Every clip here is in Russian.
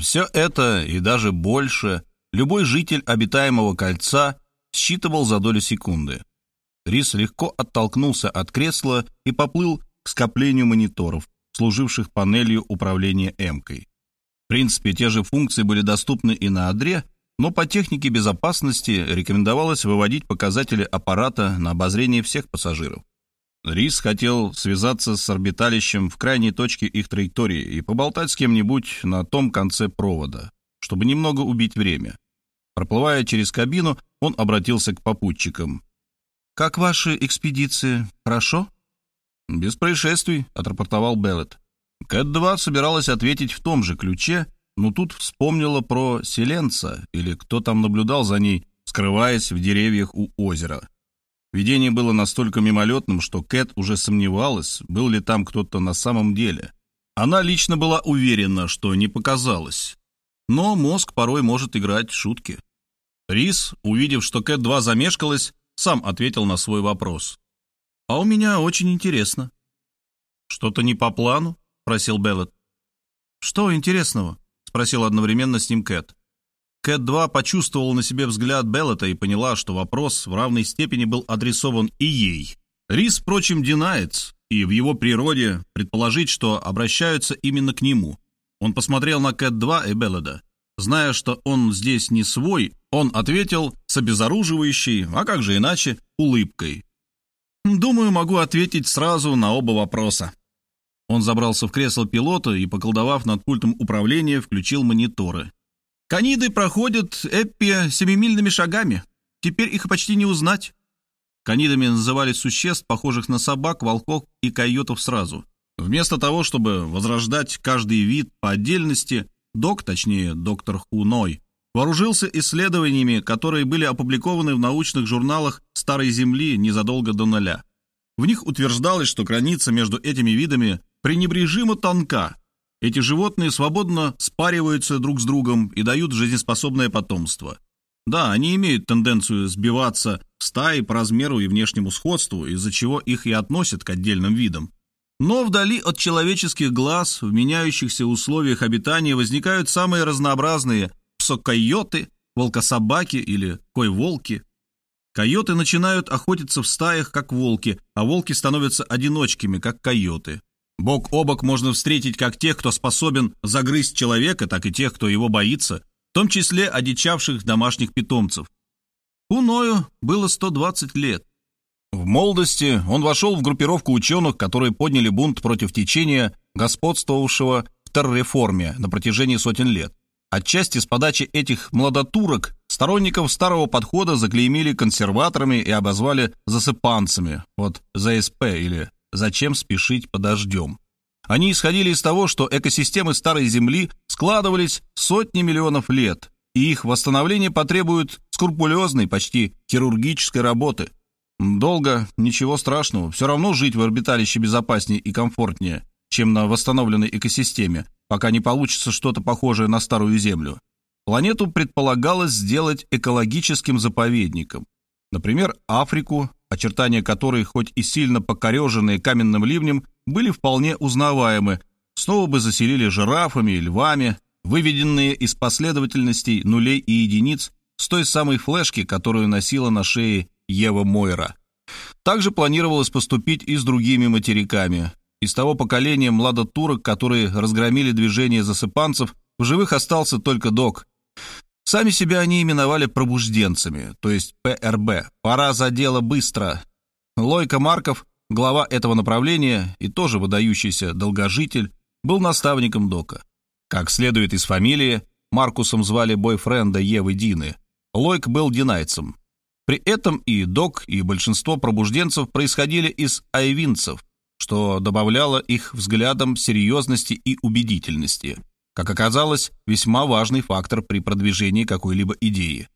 Все это и даже больше любой житель обитаемого кольца считывал за долю секунды. Рис легко оттолкнулся от кресла и поплыл к скоплению мониторов, служивших панелью управления Эмкой. В принципе, те же функции были доступны и на Адре, но по технике безопасности рекомендовалось выводить показатели аппарата на обозрение всех пассажиров. Рис хотел связаться с орбиталищем в крайней точке их траектории и поболтать с кем-нибудь на том конце провода, чтобы немного убить время. Проплывая через кабину, он обратился к попутчикам. «Как ваши экспедиции? Хорошо?» «Без происшествий», — отрапортовал Беллет. Кэт-2 собиралась ответить в том же ключе, но тут вспомнила про Селенца, или кто там наблюдал за ней, скрываясь в деревьях у озера. Видение было настолько мимолетным, что Кэт уже сомневалась, был ли там кто-то на самом деле. Она лично была уверена, что не показалось. Но мозг порой может играть шутки. Рис, увидев, что Кэт-2 замешкалась, сам ответил на свой вопрос. «А у меня очень интересно». «Что-то не по плану?» — спросил Беллет. «Что интересного?» — спросил одновременно с ним Кэт. Кэт-2 почувствовала на себе взгляд Беллета и поняла, что вопрос в равной степени был адресован и ей. Рис, впрочем, динается, и в его природе предположить, что обращаются именно к нему. Он посмотрел на Кэт-2 и Белледа. Зная, что он здесь не свой, он ответил с обезоруживающей, а как же иначе, улыбкой. «Думаю, могу ответить сразу на оба вопроса». Он забрался в кресло пилота и, поколдовав над пультом управления, включил мониторы. Каниды проходят Эппи семимильными шагами. Теперь их почти не узнать. Канидами называли существ, похожих на собак, волков и койотов сразу. Вместо того, чтобы возрождать каждый вид по отдельности, док, точнее доктор Хуной, вооружился исследованиями, которые были опубликованы в научных журналах Старой Земли незадолго до ноля. В них утверждалось, что граница между этими видами пренебрежимо тонка, эти животные свободно спариваются друг с другом и дают жизнеспособное потомство. Да, они имеют тенденцию сбиваться в стаи по размеру и внешнему сходству, из-за чего их и относят к отдельным видам. Но вдали от человеческих глаз, в меняющихся условиях обитания возникают самые разнообразные псокойоты, волкособаки или койволки. Койоты начинают охотиться в стаях, как волки, а волки становятся одиночками, как койоты. Бок о бок можно встретить как тех, кто способен загрызть человека, так и тех, кто его боится, в том числе одичавших домашних питомцев. Уною было 120 лет. В молодости он вошел в группировку ученых, которые подняли бунт против течения, господствовавшего в терреформе на протяжении сотен лет. Отчасти с подачи этих младотурок сторонников старого подхода заклеймили консерваторами и обозвали засыпанцами, вот ЗСП или Зачем спешить по дождем? Они исходили из того, что экосистемы Старой Земли складывались сотни миллионов лет, и их восстановление потребует скрупулезной, почти хирургической работы. Долго, ничего страшного, все равно жить в орбиталище безопаснее и комфортнее, чем на восстановленной экосистеме, пока не получится что-то похожее на Старую Землю. Планету предполагалось сделать экологическим заповедником. Например, Африку очертания которой, хоть и сильно покореженные каменным ливнем, были вполне узнаваемы, снова бы заселили жирафами и львами, выведенные из последовательностей нулей и единиц с той самой флешки, которую носила на шее Ева Мойра. Также планировалось поступить и с другими материками. Из того поколения младотурок, которые разгромили движение засыпанцев, в живых остался только док. Сами себя они именовали пробужденцами, то есть ПРБ. Пора за дело быстро. Лойка Марков, глава этого направления и тоже выдающийся долгожитель, был наставником Дока. Как следует из фамилии, Маркусом звали бойфренда Евы Дины. Лойк был динайцем. При этом и Док, и большинство пробужденцев происходили из айвинцев, что добавляло их взглядам серьезности и убедительности как оказалось, весьма важный фактор при продвижении какой-либо идеи.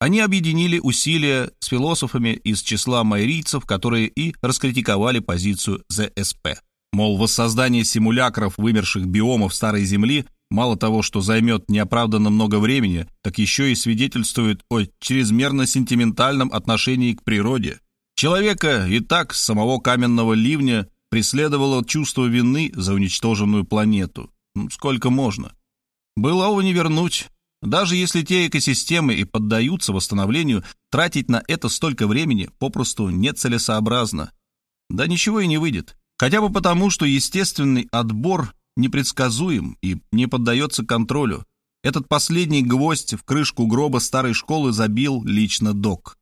Они объединили усилия с философами из числа майрийцев, которые и раскритиковали позицию ЗСП. Мол, воссоздание симулякров вымерших биомов Старой Земли мало того, что займет неоправданно много времени, так еще и свидетельствует о чрезмерно сентиментальном отношении к природе. Человека и так с самого каменного ливня преследовало чувство вины за уничтоженную планету. Сколько можно? Былого не вернуть. Даже если те экосистемы и поддаются восстановлению, тратить на это столько времени попросту нецелесообразно. Да ничего и не выйдет. Хотя бы потому, что естественный отбор непредсказуем и не поддается контролю. Этот последний гвоздь в крышку гроба старой школы забил лично док.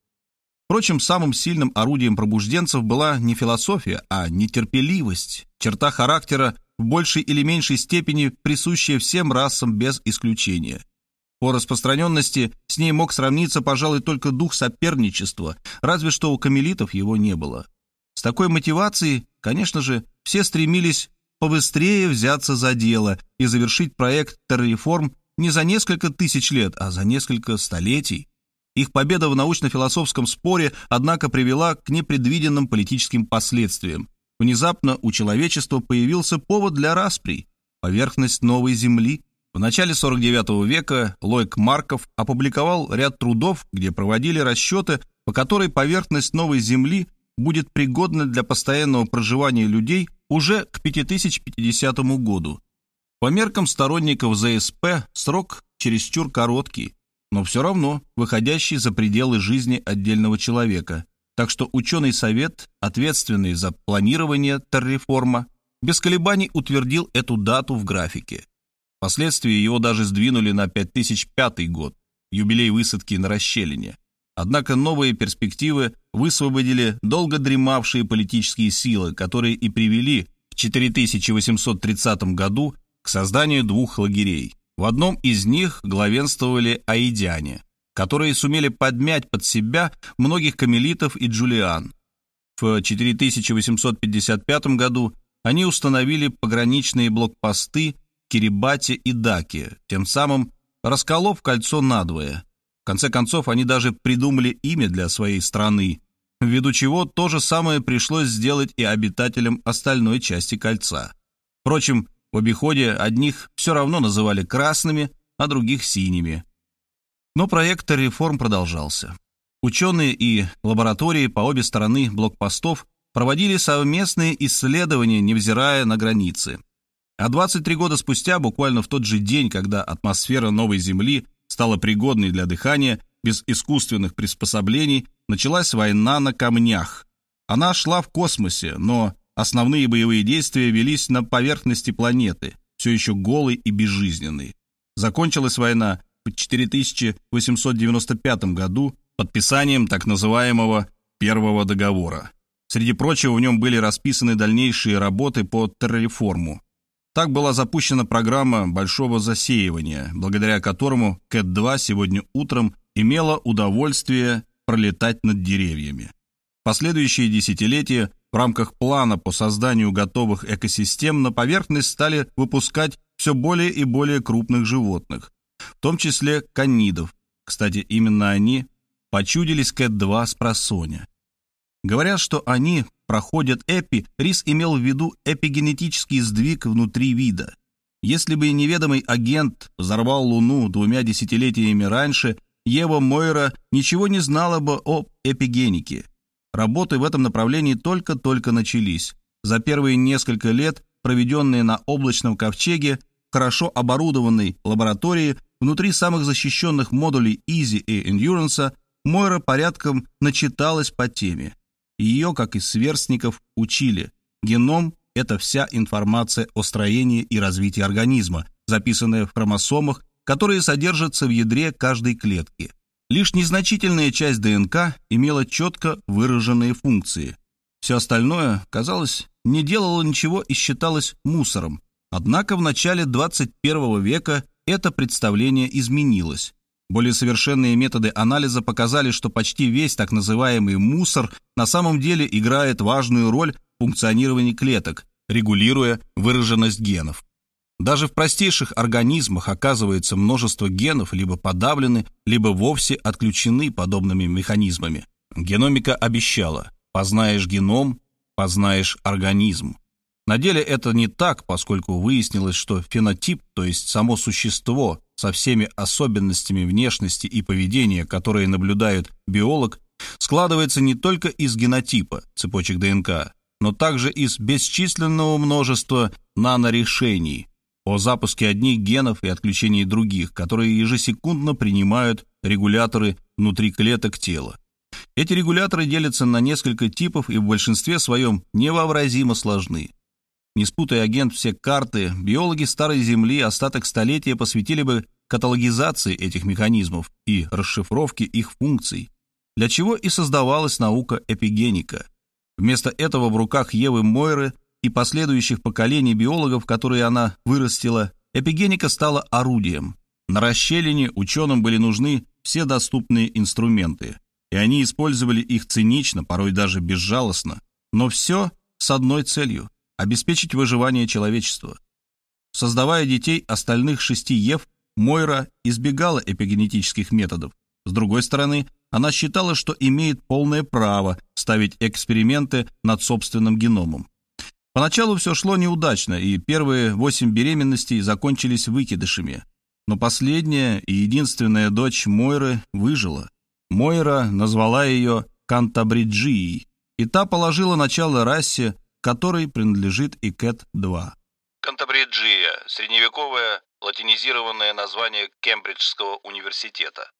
Впрочем, самым сильным орудием пробужденцев была не философия, а нетерпеливость, черта характера в большей или меньшей степени присущая всем расам без исключения. По распространенности с ней мог сравниться, пожалуй, только дух соперничества, разве что у камелитов его не было. С такой мотивацией, конечно же, все стремились побыстрее взяться за дело и завершить проект терреформ не за несколько тысяч лет, а за несколько столетий. Их победа в научно-философском споре, однако, привела к непредвиденным политическим последствиям. Внезапно у человечества появился повод для распри – поверхность новой Земли. В начале 49 века Лойк Марков опубликовал ряд трудов, где проводили расчеты, по которой поверхность новой Земли будет пригодна для постоянного проживания людей уже к 5050 году. По меркам сторонников ЗСП срок чересчур короткий, но все равно выходящий за пределы жизни отдельного человека. Так что ученый совет, ответственный за планирование терреформа, без колебаний утвердил эту дату в графике. Впоследствии его даже сдвинули на 5005 год, юбилей высадки на расщелине. Однако новые перспективы высвободили долго дремавшие политические силы, которые и привели в 4830 году к созданию двух лагерей. В одном из них главенствовали аидяне, которые сумели подмять под себя многих камелитов и джулиан. В 4855 году они установили пограничные блокпосты в Кирибате и Даке, тем самым расколов кольцо надвое. В конце концов, они даже придумали имя для своей страны, ввиду чего то же самое пришлось сделать и обитателям остальной части кольца. Впрочем, в обиходе одних все равно называли красными, а других синими. Но проект реформ продолжался. Ученые и лаборатории по обе стороны блокпостов проводили совместные исследования, невзирая на границы. А 23 года спустя, буквально в тот же день, когда атмосфера новой Земли стала пригодной для дыхания, без искусственных приспособлений, началась война на камнях. Она шла в космосе, но Основные боевые действия велись на поверхности планеты, все еще голой и безжизненной. Закончилась война в 4895 году подписанием так называемого Первого договора. Среди прочего в нем были расписаны дальнейшие работы по терреформу. Так была запущена программа большого засеивания, благодаря которому КЭТ-2 сегодня утром имела удовольствие пролетать над деревьями. Последующие десятилетия в рамках плана по созданию готовых экосистем на поверхность стали выпускать все более и более крупных животных, том числе канидов. Кстати, именно они почудились Кэт-2 с просоня. Говорят, что они проходят эпи, Рис имел в виду эпигенетический сдвиг внутри вида. Если бы неведомый агент взорвал Луну двумя десятилетиями раньше, Ева Мойра ничего не знала бы об эпигенике. Работы в этом направлении только-только начались. За первые несколько лет, проведенные на облачном ковчеге, хорошо оборудованной лаборатории, внутри самых защищенных модулей Easy и Endurance, Мойра порядком начиталась по теме. Ее, как и сверстников, учили. Геном – это вся информация о строении и развитии организма, записанная в хромосомах, которые содержатся в ядре каждой клетки – Лишь незначительная часть ДНК имела четко выраженные функции. Все остальное, казалось, не делало ничего и считалось мусором. Однако в начале 21 века это представление изменилось. Более совершенные методы анализа показали, что почти весь так называемый мусор на самом деле играет важную роль в функционировании клеток, регулируя выраженность генов. Даже в простейших организмах оказывается множество генов либо подавлены, либо вовсе отключены подобными механизмами. Геномика обещала «познаешь геном, познаешь организм». На деле это не так, поскольку выяснилось, что фенотип, то есть само существо со всеми особенностями внешности и поведения, которые наблюдает биолог, складывается не только из генотипа, цепочек ДНК, но также из бесчисленного множества нанорешений, о запуске одних генов и отключении других, которые ежесекундно принимают регуляторы внутри клеток тела. Эти регуляторы делятся на несколько типов и в большинстве своем невообразимо сложны. Не спутая агент все карты, биологи Старой Земли остаток столетия посвятили бы каталогизации этих механизмов и расшифровке их функций, для чего и создавалась наука эпигеника. Вместо этого в руках Евы Мойры и последующих поколений биологов, которые она вырастила, эпигеника стала орудием. На расщелине ученым были нужны все доступные инструменты, и они использовали их цинично, порой даже безжалостно, но все с одной целью – обеспечить выживание человечества. Создавая детей остальных шести Ев, Мойра избегала эпигенетических методов. С другой стороны, она считала, что имеет полное право ставить эксперименты над собственным геномом. Поначалу все шло неудачно, и первые восемь беременностей закончились выкидышами. Но последняя и единственная дочь Мойры выжила. Мойра назвала ее Кантабриджией, и та положила начало расе, которой принадлежит и Кэт-2. Кантабриджия – средневековое латинизированное название Кембриджского университета.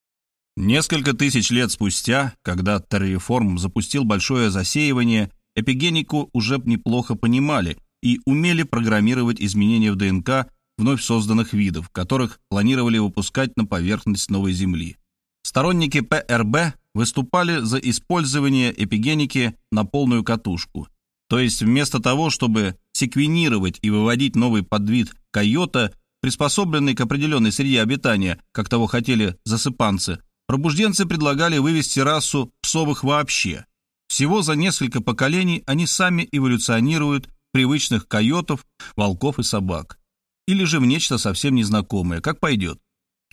Несколько тысяч лет спустя, когда Терреформ запустил большое засеивание, эпигенику уже неплохо понимали и умели программировать изменения в ДНК вновь созданных видов, которых планировали выпускать на поверхность новой Земли. Сторонники ПРБ выступали за использование эпигеники на полную катушку. То есть вместо того, чтобы секвенировать и выводить новый подвид койота, приспособленный к определенной среде обитания, как того хотели засыпанцы, пробужденцы предлагали вывести расу псовых вообще. Всего за несколько поколений они сами эволюционируют привычных койотов, волков и собак. Или же в нечто совсем незнакомое, как пойдет.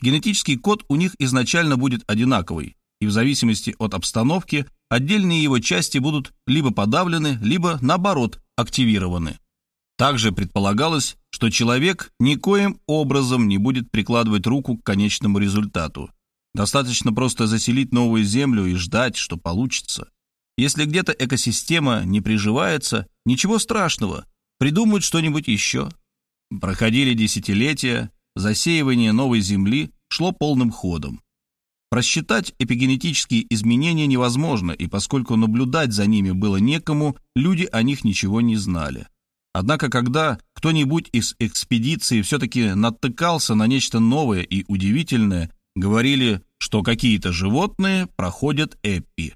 Генетический код у них изначально будет одинаковый, и в зависимости от обстановки отдельные его части будут либо подавлены, либо, наоборот, активированы. Также предполагалось, что человек никоим образом не будет прикладывать руку к конечному результату. Достаточно просто заселить новую землю и ждать, что получится. Если где-то экосистема не приживается, ничего страшного, придумают что-нибудь еще. Проходили десятилетия, засеивание новой земли шло полным ходом. Просчитать эпигенетические изменения невозможно, и поскольку наблюдать за ними было некому, люди о них ничего не знали. Однако, когда кто-нибудь из экспедиции все-таки натыкался на нечто новое и удивительное, говорили, что какие-то животные проходят эпи.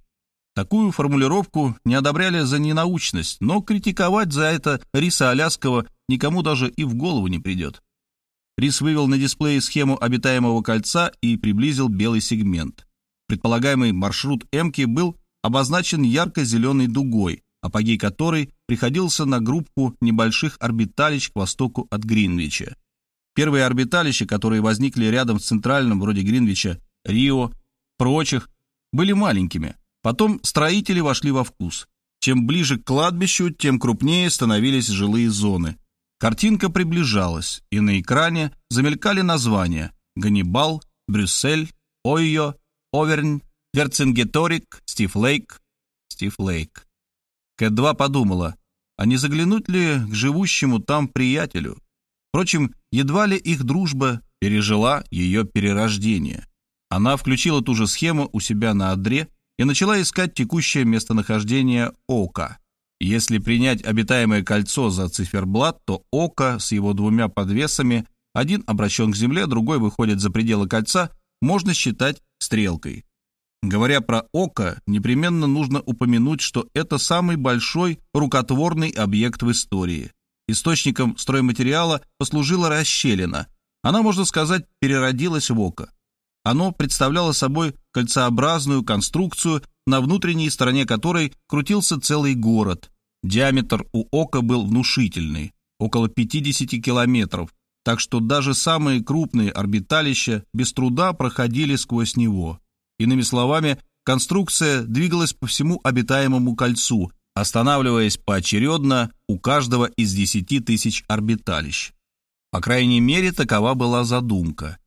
Такую формулировку не одобряли за ненаучность, но критиковать за это Риса Аляского никому даже и в голову не придет. Рис вывел на дисплее схему обитаемого кольца и приблизил белый сегмент. Предполагаемый маршрут Эмки был обозначен ярко-зеленой дугой, апогей которой приходился на группу небольших орбиталищ к востоку от Гринвича. Первые орбиталища, которые возникли рядом с центральным, вроде Гринвича, Рио, прочих, были маленькими – Потом строители вошли во вкус. Чем ближе к кладбищу, тем крупнее становились жилые зоны. Картинка приближалась, и на экране замелькали названия «Ганнибал», «Брюссель», «Ойо», «Овернь», «Верцингеторик», «Стив Лейк», «Стив Лейк». Кэт-2 подумала, а не заглянуть ли к живущему там приятелю? Впрочем, едва ли их дружба пережила ее перерождение. Она включила ту же схему у себя на адре и начала искать текущее местонахождение Ока. Если принять обитаемое кольцо за циферблат, то Ока с его двумя подвесами, один обращен к Земле, другой выходит за пределы кольца, можно считать стрелкой. Говоря про Ока, непременно нужно упомянуть, что это самый большой рукотворный объект в истории. Источником стройматериала послужила расщелина. Она, можно сказать, переродилась в Око. Оно представляло собой кольцеобразную конструкцию, на внутренней стороне которой крутился целый город. Диаметр у ока был внушительный, около 50 километров, так что даже самые крупные орбиталища без труда проходили сквозь него. Иными словами, конструкция двигалась по всему обитаемому кольцу, останавливаясь поочередно у каждого из 10 тысяч орбиталищ. По крайней мере, такова была задумка.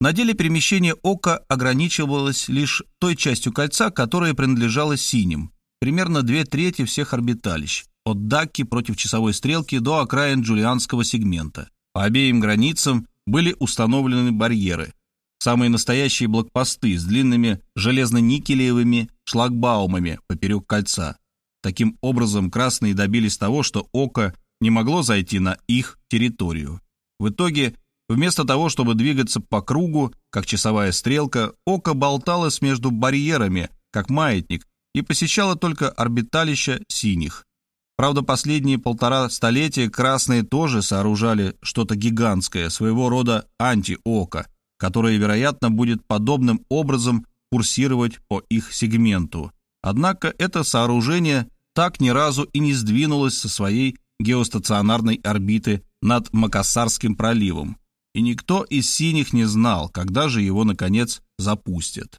На деле перемещение ока ограничивалось лишь той частью кольца, которая принадлежала синим, примерно две трети всех орбиталищ, от Дакки против часовой стрелки до окраин джулианского сегмента. По обеим границам были установлены барьеры, самые настоящие блокпосты с длинными железно-никелевыми шлагбаумами поперек кольца. Таким образом, красные добились того, что око не могло зайти на их территорию. В итоге, вместо того, чтобы двигаться по кругу, как часовая стрелка, око болталось между барьерами, как маятник, и посещало только орбиталища синих. Правда, последние полтора столетия красные тоже сооружали что-то гигантское, своего рода антиоко, которое, вероятно, будет подобным образом курсировать по их сегменту. Однако это сооружение так ни разу и не сдвинулось со своей геостационарной орбиты над Макассарским проливом, и никто из синих не знал, когда же его, наконец, запустят.